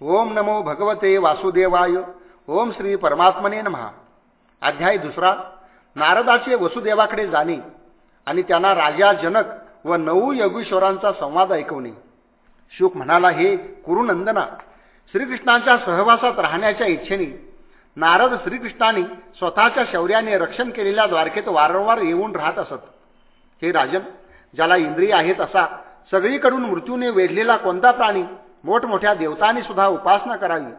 ओम नमो भगवते वासुदेवाय. ओम श्री परमात्मने नमहा अध्याय दुसरा. नारदाचे वसुदेवाकडे जाणे आणि त्यांना राजा जनक व नऊ योगेश्वरांचा संवाद ऐकवणे. शुक म्हणाला हे कुरुनंदना श्रीकृष्णांच्या सहवासात राहण्याच्या इच्छेने नारद श्रीकृष्णाने स्वतःच्या शौर्याने रक्षण केलेल्या द्वारकेत वारंवार येऊन राहत असत. हे राजन ज्याला इंद्रिय आहेत असा सगळीकडून मृत्यूने वेढलेला कोणता प्राणी मोठमोठ्या देवतांनी सुद्धा उपासना करावी.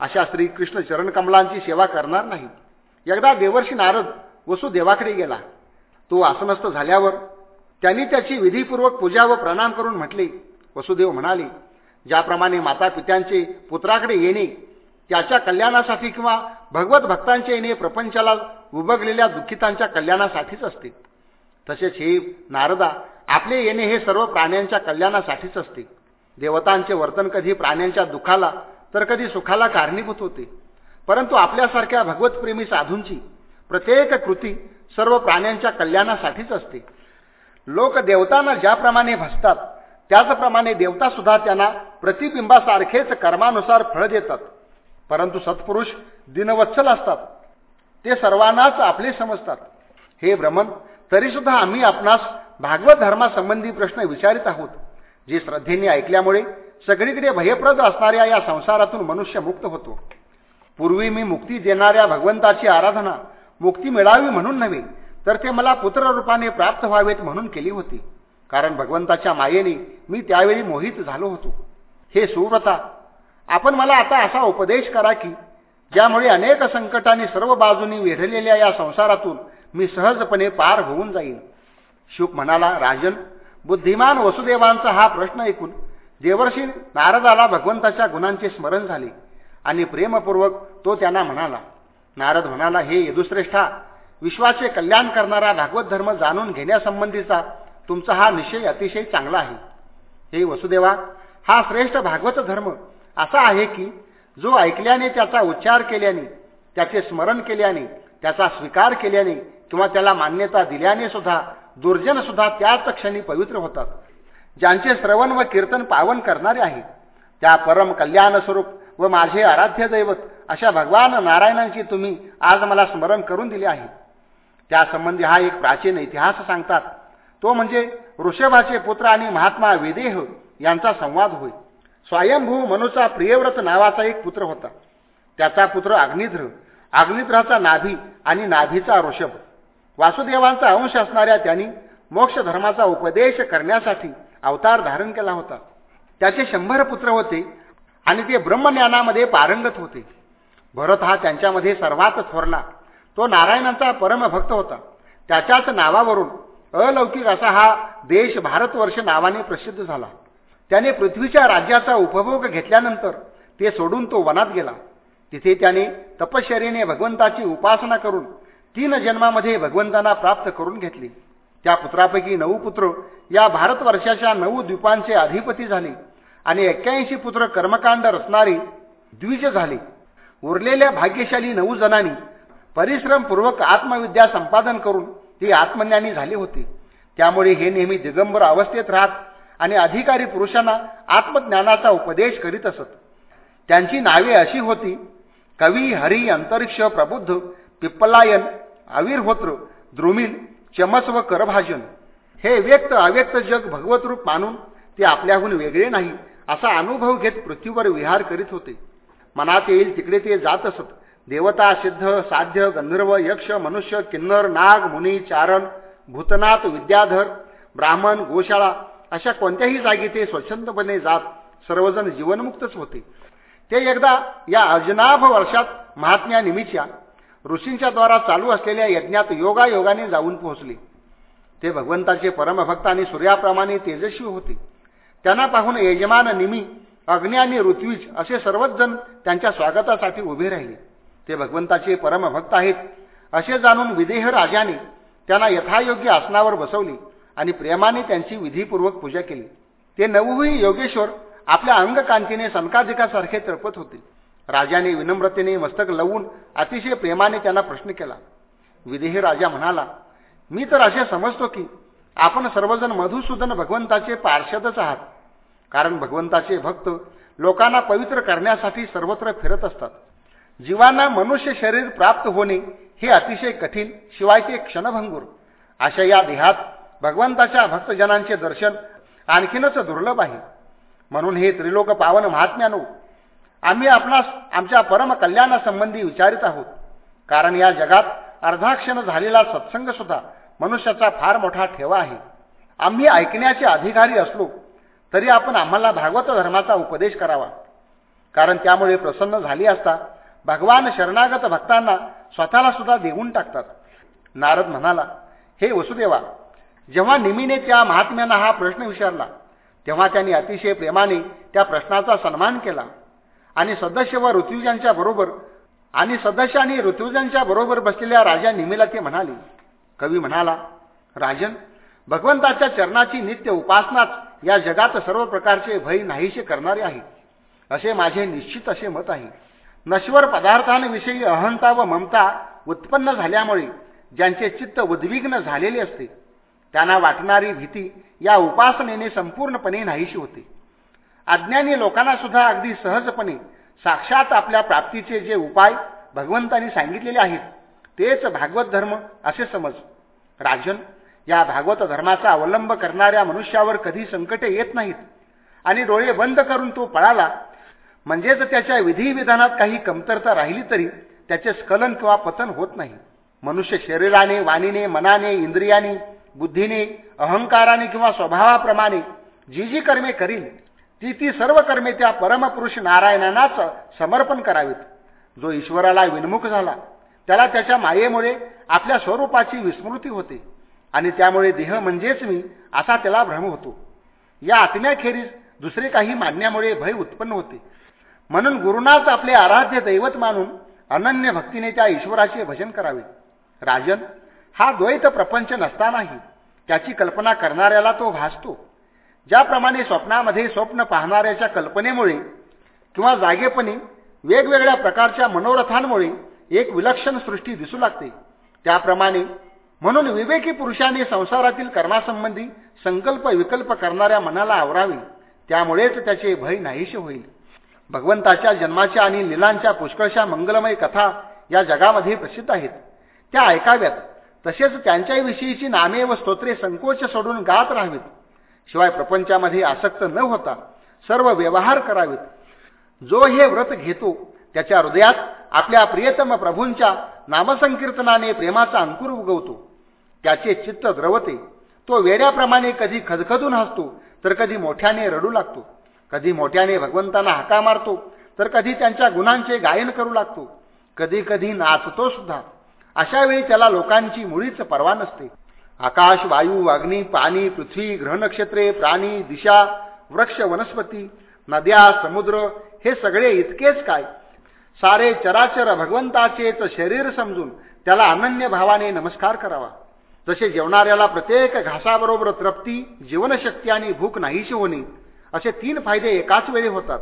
अशा श्रीकृष्ण चरणकमलांची सेवा करणार नाही. एकदा देवर्षी नारद वसुदेवाकडे गेला. तो आसनस्थ झाल्यावर त्यांनी त्याची विधीपूर्वक पूजा व प्रणाम करून म्हटले. वसुदेव म्हणाले ज्याप्रमाणे माता पित्यांचे पुत्राकडे येणे त्याच्या कल्याणासाठी किंवा भगवत भक्तांचे येणे प्रपंचाला उभगलेल्या दुःखितांच्या कल्याणासाठीच असते. तसेच हे नारदा आपले येणे हे सर्व प्राण्यांच्या कल्याणासाठीच असते. देवतांचे वर्तन कधी प्राण्यांच्या दुखाला तर कधी सुखाला कारणीभूत होते. परंतु आपल्यासारख्या भगवतप्रेमी साधूंची प्रत्येक कृती सर्व प्राण्यांच्या कल्याणासाठीच असते. लोक देवतांना ज्याप्रमाणे भसतात त्याचप्रमाणे देवता सुद्धा त्यांना प्रतिबिंबासारखेच कर्मानुसार फळ देतात. परंतु सत्पुरुष दिनवत्सल असतात. ते सर्वांनाच आपले समजतात. हे भ्रमण तरीसुद्धा आम्ही आपणास भागवत धर्मासंबंधी प्रश्न विचारित आहोत. जी श्रद्धेने ऐकल्यामुळे सगळीकडे भयप्रद असणाऱ्या या संसारातून मनुष्य मुक्त होतो. पूर्वी मी मुक्ती देणाऱ्या भगवंताची आराधना मुक्ती मिळावी म्हणून नव्हे तर ते मला पुत्ररूपाने प्राप्त व्हावेत म्हणून केली होती. कारण भगवंताच्या मायेने मी त्यावेळी मोहित झालो होतो. हे सुव्रता आपण मला आता असा उपदेश करा की ज्यामुळे अनेक संकटांनी सर्व बाजूंनी वेढलेल्या या संसारातून मी सहजपणे पार होऊन जाईन. शुक म्हणाला राजन बुद्धिमान वसुदेवांचा हा प्रश्न ऐकून देवर्षी नारदाला भगवंताच्या गुणांचे स्मरण झाले आणि प्रेमपूर्वक तो त्यांना म्हणाला नारद म्हणाला हे यदुश्रेष्ठा विश्वाचे कल्याण करणारा भागवत धर्म जाणून घेण्यासंबंधीचा तुमचा हा निश्चय अतिशय चांगला आहे. हे वसुदेवा हा श्रेष्ठ भागवत धर्म असा आहे की जो ऐकल्याने त्याचा उच्चार केल्याने त्याचे स्मरण केल्याने त्याचा स्वीकार केल्याने किंवा त्याला मान्यता दिल्याने सुद्धा दुर्जन सुद्धा त्याच क्षणी पवित्र होतात. ज्यांचे श्रवण व कीर्तन पावन करणारे आहे त्या परम कल्याण स्वरूप व माझे आराध्य दैवत अशा भगवान नारायणांची तुम्ही आज मला स्मरण करून दिले आहे. त्यासंबंधी हा एक प्राचीन इतिहास सांगतात. तो म्हणजे ऋषभाचे पुत्र आणि महात्मा विदेह यांचा संवाद होय. स्वयंभू मनुचा प्रियव्रत नावाचा एक पुत्र होता. त्याचा पुत्र अग्निध्र अग्निध्राचा नाभी आणि नाभीचा ऋषभ. वासुदेवांचा अंश असणाऱ्या त्यांनी मोक्ष धर्माचा उपदेश करण्यासाठी अवतार धारण केला होता. त्याचे शंभर पुत्र होते आणि ते ब्रह्मज्ञानामध्ये पारंगत होते. भरत हा त्यांच्यामध्ये सर्वात थोरला. तो नारायणांचा परमभक्त होता. त्याच्याच नावावरून अलौकिक असा हा देश भारतवर्ष नावाने प्रसिद्ध झाला. त्याने पृथ्वीच्या राज्याचा उपभोग घेतल्यानंतर ते सोडून तो वनात गेला. तिथे त्याने तपश्चर्याने भगवंताची उपासना करून तीन जन्मामध्ये भगवंतांना प्राप्त करून घेतले. त्या पुत्रापैकी नऊ पुत्र या भारतवर्षाच्या नऊ द्वीपांचे अधिपती झाले आणि एक्क्याऐंशी पुत्र कर्मकांड रचणारी द्विज झाले. उरलेल्या भाग्यशाली नऊ जणांनी परिश्रमपूर्वक आत्मविद्या संपादन करून ती आत्मज्ञानी झाली होती. त्यामुळे हे नेहमी दिगंबर अवस्थेत राहत आणि अधिकारी पुरुषांना आत्मज्ञानाचा उपदेश करीत असत. त्यांची नावे अशी होती कवी हरी अंतरिक्ष प्रबुद्ध पिप्पलायन आविर्होत्र द्रुमिल चमस व करभाजन. हे व्यक्त अव्यक्त जग भगवत रूप मानून ते आपल्याहून वेगळे नाही असा अनुभव घेत पृथ्वीवर विहार करीत होते. मनात येईल तिकडे ते जात असत. देवता सिद्ध साध्य गंधर्व यक्ष मनुष्य किन्नर नाग मुनी चारण भूतनाथ विद्याधर ब्राह्मण गोशाळा अशा कोणत्याही जागी ते स्वच्छंदपणे जात सर्वजण जीवनमुक्तच होते. ते एकदा या अजनाभ वर्षात महात्म्या निमित्या ऋषींच्या द्वारा चालू असलेल्या यज्ञात योगायोगाने जाऊन पोहोचले. ते भगवंताचे परमभक्त आणि सूर्याप्रमाणे तेजस्वी होते. त्यांना पाहून यजमान निमी अग्नी आणि ऋत्विज असे सर्वच जण त्यांच्या स्वागतासाठी उभे राहिले. ते भगवंताचे परमभक्त आहेत असे जाणून विदेह राजाने त्यांना यथायोग्य आसनावर बसवले आणि प्रेमाने त्यांची विधीपूर्वक पूजा केली. ते नवही योगेश्वर आपल्या अंगकांतीने सनकाधिकासारखे तळपत होते. राजाने विनम्रतेने मस्तक लवून अतिशय प्रेमाने त्यांना प्रश्न केला. विदेही राजा म्हणाला मी तर असे समजतो की आपण सर्वजण मधुसूदन भगवंताचे पार्षदच आहात. कारण भगवंताचे भक्त लोकांना पवित्र करण्यासाठी सर्वत्र फिरत असतात. जीवांना मनुष्य शरीर प्राप्त होणे हे अतिशय कठीण शिवाय ते क्षणभंगूर. अशा या देहात भगवंताच्या भक्तजनांचे दर्शन आणखीनच दुर्लभ आहे. म्हणून हे त्रिलोक पावन महात्म्यानो आम्ही आपणास आमच्या परम कल्याणासंबंधी विचारित आहोत. कारण या जगात अर्धाक्षण झालेला सत्संग सुद्धा मनुष्याचा फार मोठा ठेवा आहे. आम्ही ऐकण्याचे अधिकारी असलो तरी आपण आम्हाला भागवत धर्माचा उपदेश करावा. कारण त्यामुळे प्रसन्न झाली असता भगवान शरणागत भक्तांना स्वतःला सुद्धा देऊन टाकतात. नारद म्हणाला हे वसुदेवा जेव्हा निमीने त्या महात्म्यांना हा प्रश्न विचारला तेव्हा त्यांनी अतिशय प्रेमाने त्या प्रश्नाचा सन्मान केला. आणि सदस्य व ऋत्विजांच्या बरोबर आणि सदस्य आणि ऋत्विजांच्या बरोबर बसलेल्या राजा निमिला ते म्हणाले कवी म्हणाला राजन भगवंताच्या चरणाची नित्य उपासनाच या जगात सर्व प्रकारचे भय नाहीसे करणारे आहे. असे माझे निश्चित असे मत आहे. नश्वर पदार्थांविषयी अहंता व ममता उत्पन्न झाल्यामुळे ज्यांचे चित्त उद्विग्न झालेले असते त्यांना वाटणारी भीती या उपासनेने संपूर्णपणे नाहीशी होते. अज्ञानी लोकांना सुद्धा अगदी सहजपणे साक्षात आपल्या प्राप्तीचे जे उपाय भगवंतांनी सांगितलेले आहेत तेच भागवत धर्म असे समज. राजन या भागवत धर्माचा अवलंब करणाऱ्या मनुष्यावर कधी संकटे येत नाहीत आणि डोळे बंद करून तो पळाला म्हणजेच त्याच्या विधिविधानात काही कमतरता राहिली तरी त्याचे स्खलन किंवा पतन होत नाही. मनुष्य शरीराने वाणीने मनाने इंद्रियाने बुद्धीने अहंकाराने किंवा स्वभावाप्रमाणे जी जी कर्मे करील ती ती सर्व कर्मे त्या परमपुरुष नारायणांनाच समर्पण करावीत. जो ईश्वराला विनमुख झाला त्याला त्याच्या मायेमुळे आपल्या स्वरूपाची विस्मृती होते आणि त्यामुळे देह म्हणजेच मी असा त्याला भ्रम होतो. या आत्म्याखेरीज दुसरे काही मानण्यामुळे भय उत्पन्न होते. म्हणून गुरुनाच आपले आराध्य दैवत मानून अनन्य भक्तीने त्या ईश्वराचे भजन करावे. राजन हा द्वैत प्रपंच नसतानाही त्याची कल्पना करणाऱ्याला तो भासतो. ज्याप्रमाणे स्वप्नामध्ये स्वप्न पाहणाऱ्याच्या कल्पनेमुळे किंवा जागेपणी वेगवेगळ्या प्रकारच्या मनोरथांमुळे एक विलक्षण सृष्टी दिसू लागते. त्याप्रमाणे म्हणून विवेकी पुरुषाने संसारातील कर्मासंबंधी संकल्प विकल्प करणाऱ्या मनाला आवरावे. त्यामुळेच त्याचे भय नाहीसे होईल. भगवंताच्या जन्माच्या आणि लिलांच्या पुष्कळशा मंगलमय कथा या जगामध्ये प्रसिद्ध आहेत. त्या ऐकाव्यात. तसेच त्यांच्याविषयीची नामे व स्तोत्रे संकोच सोडून गात राहावीत. शिवाय प्रपंचामध्ये आसक्त न होता सर्व व्यवहार करावेत. जो हे व्रत घेतो त्याच्या हृदयात आपल्या प्रियतम प्रभूंच्या नामसंकीर्तनाने प्रेमाचा अंकुर उगवतो. त्याचे चित्त द्रवते. तो वेड्याप्रमाणे कधी खदखदून हसतो तर कधी मोठ्याने रडू लागतो. कधी मोठ्याने भगवंतांना हाका मारतो तर कधी त्यांच्या गुणांचे गायन करू लागतो. कधी कधी नाचतो सुद्धा. अशा वेळी त्याला लोकांची मुळीच पर्वा नसते. आकाश वायू अग्नी पाणी पृथ्वी ग्रहनक्षत्रे प्राणी दिशा वृक्ष वनस्पती नद्या समुद्र हे सगळे इतकेच काय? सारे चराचर भगवंताचेच शरीर समजून त्याला अनन्य भावाने नमस्कार करावा. तसे जेवणाऱ्याला प्रत्येक घासाबरोबर तृप्ती जीवनशक्ती आणि भूक नाहीशी होणे असे तीन फायदे एकाच वेळी होतात.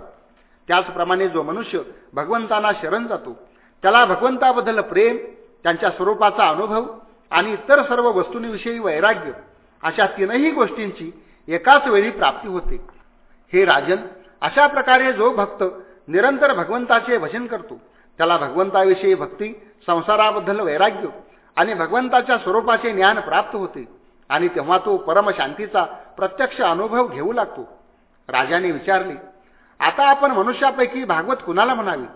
त्याचप्रमाणे जो मनुष्य भगवंतांना शरण जातो त्याला भगवंताबद्दल प्रेम त्यांच्या स्वरूपाचा अनुभव आणि इतर सर्व वस्तूंविषयी वैराग्य अशा तीनही गोष्टींची एकाच वेळी प्राप्ती होते. हे राजन अशा प्रकारे जो भक्त निरंतर भगवंताचे भजन करतो त्याला भगवंताविषयी भक्ती संसाराबद्दल वैराग्य आणि भगवंताच्या स्वरूपाचे ज्ञान प्राप्त होते आणि तेव्हा तो परमशांतीचा प्रत्यक्ष अनुभव घेऊ लागतो. राजाने विचारले आता आपण मनुष्यापैकी भागवत कुणाला म्हणावी?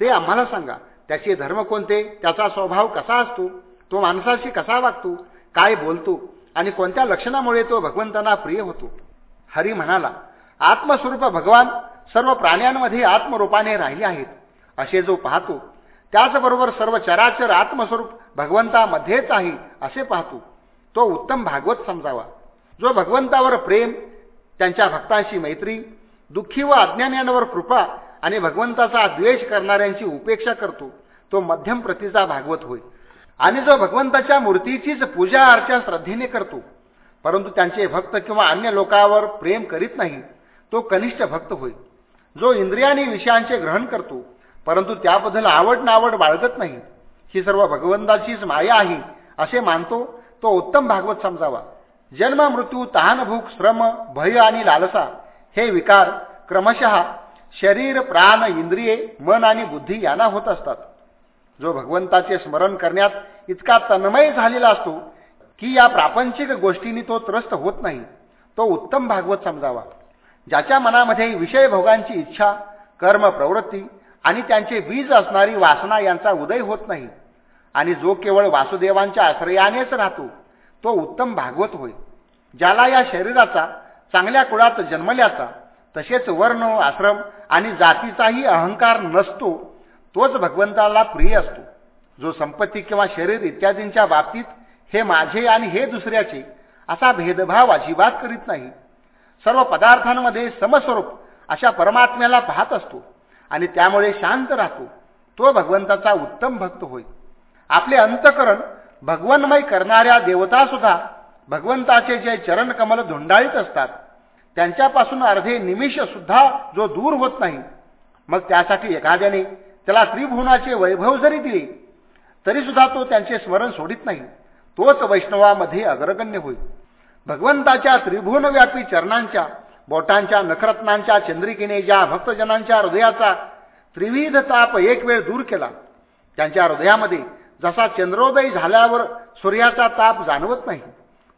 ते आम्हाला सांगा. त्याचे धर्म कोणते? त्याचा स्वभाव कसा असतो? तो माणसाशी कसा वागतो काय बोलतो आणि कोणत्या लक्षणामुळे तो भगवंतांना प्रिय होतो? हरी म्हणाला आत्मस्वरूप भगवान सर्व प्राण्यांमध्ये आत्मरूपाने राहिले आहेत. असे जो पाहतो त्याचबरोबर सर्व चराचर आत्मस्वरूप भगवंतामध्येच आहे असे पाहतो. तो उत्तम भागवत समजावा. जो भगवंतावर प्रेम त्यांच्या भक्तांशी मैत्री दुःखी व अज्ञान्यांवर कृपा आणि भगवंताचा द्वेष करणाऱ्यांची उपेक्षा करतो तो मध्यम प्रतीचा भागवत होय. आणि जो भगवंताच्या मूर्तीचीच पूजा अर्चा श्रद्धेने करतो परंतु त्यांचे भक्त किंवा अन्य लोकांवर प्रेम करीत नाही तो कनिष्ठ भक्त होय. जो इंद्रियाने विषयांचे ग्रहण करतो परंतु त्याबद्दल आवड नावड बाळगत नाही ही सर्व भगवंताचीच माया आहे असे मानतो तो उत्तम भागवत समजावा. जन्म मृत्यू तहानभूक श्रम भय आणि लालसा हे विकार क्रमशः शरीर प्राण इंद्रिये मन आणि बुद्धी यांना होत असतात. जो भगवंताचे स्मरण करण्यात इतका तन्मय झालेला असतो की या प्रापंचिक गोष्टींनी तो त्रस्त होत नाही. तो उत्तम भागवत समजावा. ज्याच्या मनामध्ये विषय भोगांची इच्छा कर्म प्रवृत्ती आणि त्यांचे बीज असणारी वासना यांचा उदय होत नाही आणि जो केवळ वासुदेवांच्या आश्रयानेच राहतो तो उत्तम भागवत होय. ज्याला या शरीराचा चांगल्या कुळात जन्मल्याचा तसेच वर्ण आश्रम आणि जातीचाही अहंकार नसतो तोच भगवंताला प्रिय असतो. जो संपत्ती किंवा शरीर इत्यादींच्या बाबतीत हे माझे आणि हे दुसऱ्याचे असा भेदभाव अजिबात करीत नाही. सर्व पदार्थांमध्ये समस्वरूप अशा परमात्म्याला पाहत असतो आणि त्यामुळे शांत राहतो. तो भगवंताचा उत्तम भक्त होय. आपले अंतकरण भगवन्मय करणाऱ्या देवता सुद्धा भगवंताचे जे चरणकमल धुंडाळीत असतात त्यांच्यापासून अर्धे निमिष सुद्धा जो दूर होत नाही मग त्यासाठी एखाद्याने त्याला त्रिभुवनाचे वैभव जरी दिले तरी सुद्धा तो त्यांचे स्मरण सोडित नाही. तोच वैष्णवामध्ये अग्रगण्य होईल भगवंताच्या त्रिभुवनव्यापी चरणांच्या बोटांच्या नखरत्नांच्या चंद्रिकेने ज्या भक्तजनांच्या हृदयाचा त्रिविध ताप एक वेळ दूर केला त्यांच्या हृदयामध्ये जसा चंद्रोदय झाल्यावर सूर्याचा ताप जाणवत नाही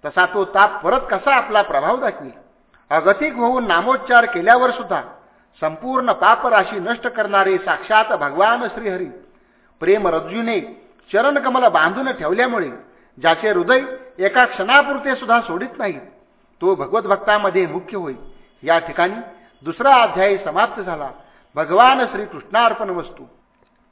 तसा तो ताप परत कसा आपला प्रभाव दाखवी? अगतिक होऊन नामोच्चार केल्यावर सुद्धा संपूर्ण पापराशी नष्ट करणारे साक्षात भगवान श्रीहरी. प्रेम रज्जूने चरणकमल बांधून ठेवल्यामुळे ज्याचे हृदय एका क्षणापुरते सुद्धा सोडित नाही तो भगवत भक्तामध्ये मुख्य होईल या ठिकाणी दुसरा अध्याय समाप्त झाला. भगवान श्रीकृष्णार्पण वस्तू.